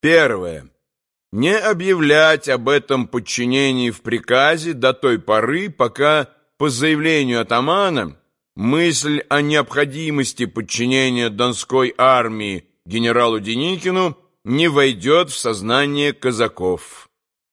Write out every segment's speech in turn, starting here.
Первое. Не объявлять об этом подчинении в приказе до той поры, пока по заявлению атамана мысль о необходимости подчинения Донской армии генералу Деникину не войдет в сознание казаков.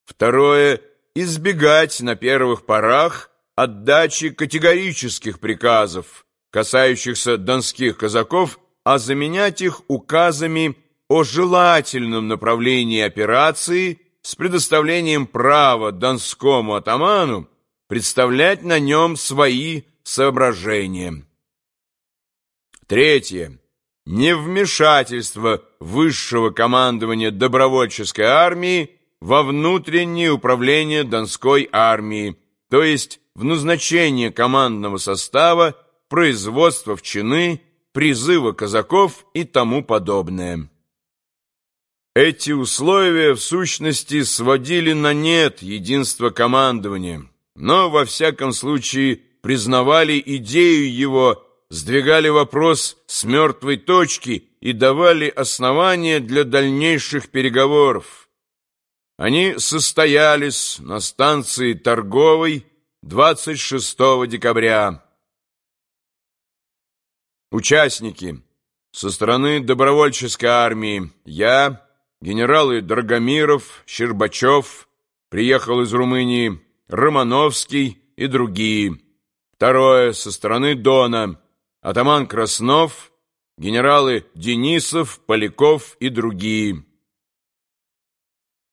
Второе. Избегать на первых порах отдачи категорических приказов, касающихся донских казаков, а заменять их указами о желательном направлении операции с предоставлением права донскому атаману представлять на нем свои соображения. Третье. Невмешательство высшего командования добровольческой армии во внутреннее управление Донской армии, то есть в назначение командного состава, производство в чины, призыва казаков и тому подобное. Эти условия, в сущности, сводили на нет единство командования, но, во всяком случае, признавали идею его, сдвигали вопрос с мертвой точки и давали основания для дальнейших переговоров. Они состоялись на станции Торговой 26 декабря. Участники. Со стороны добровольческой армии я генералы Драгомиров, Щербачев, приехал из Румынии, Романовский и другие. Второе, со стороны Дона, атаман Краснов, генералы Денисов, Поляков и другие.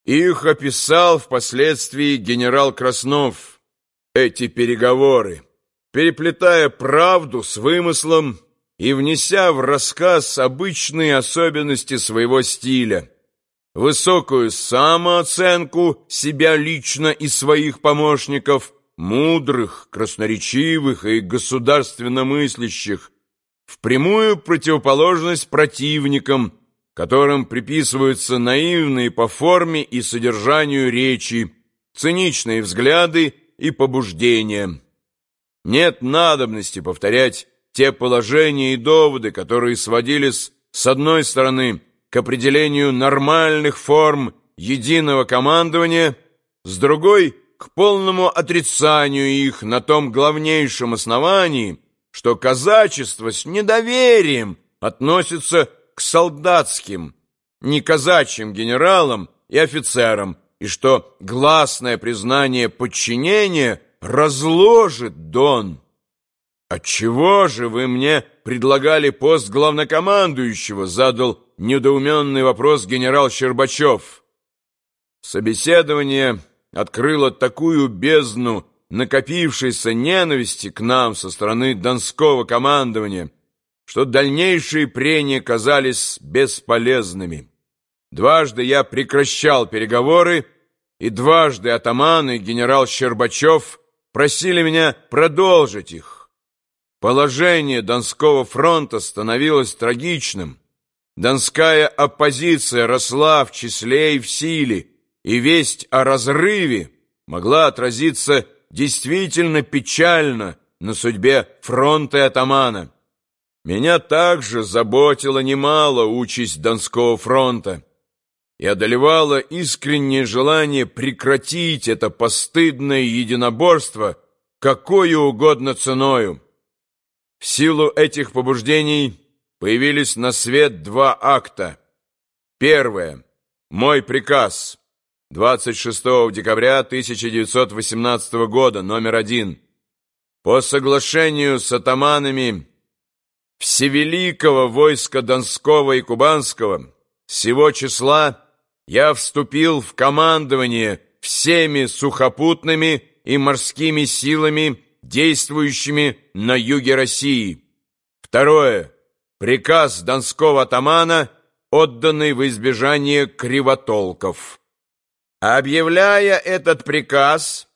Их описал впоследствии генерал Краснов, эти переговоры, переплетая правду с вымыслом и внеся в рассказ обычные особенности своего стиля высокую самооценку себя лично и своих помощников, мудрых, красноречивых и государственно мыслящих, в прямую противоположность противникам, которым приписываются наивные по форме и содержанию речи, циничные взгляды и побуждения. Нет надобности повторять те положения и доводы, которые сводились с одной стороны к определению нормальных форм единого командования, с другой – к полному отрицанию их на том главнейшем основании, что казачество с недоверием относится к солдатским, не казачьим генералам и офицерам, и что гласное признание подчинения разложит Дон. «Отчего же вы мне предлагали пост главнокомандующего?» задал недоуменный вопрос генерал Щербачев. Собеседование открыло такую бездну накопившейся ненависти к нам со стороны Донского командования, что дальнейшие прения казались бесполезными. Дважды я прекращал переговоры, и дважды атаман и генерал Щербачев просили меня продолжить их. Положение Донского фронта становилось трагичным. Донская оппозиция росла в числе и в силе, и весть о разрыве могла отразиться действительно печально на судьбе фронта и атамана. Меня также заботила немало участь Донского фронта и одолевало искреннее желание прекратить это постыдное единоборство какой угодно ценою. В силу этих побуждений появились на свет два акта. Первое. Мой приказ. 26 декабря 1918 года, номер один. По соглашению с атаманами Всевеликого войска Донского и Кубанского сего числа я вступил в командование всеми сухопутными и морскими силами, действующими на юге России. Второе. Приказ донского атамана, отданный в избежание кривотолков. Объявляя этот приказ,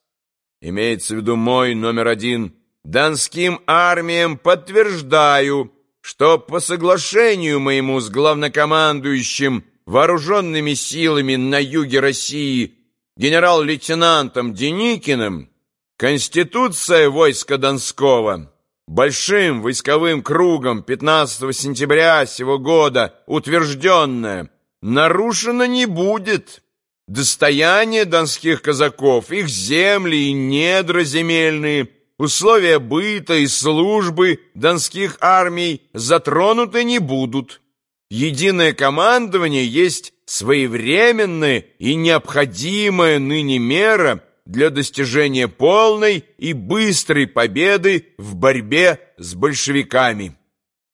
имеется в виду мой номер один, донским армиям подтверждаю, что по соглашению моему с главнокомандующим вооруженными силами на юге России генерал-лейтенантом Деникиным Конституция войска Донского большим войсковым кругом 15 сентября сего года утвержденная нарушено не будет. Достояние донских казаков, их земли и недра земельные, условия быта и службы донских армий затронуты не будут. Единое командование есть своевременная и необходимая ныне мера для достижения полной и быстрой победы в борьбе с большевиками.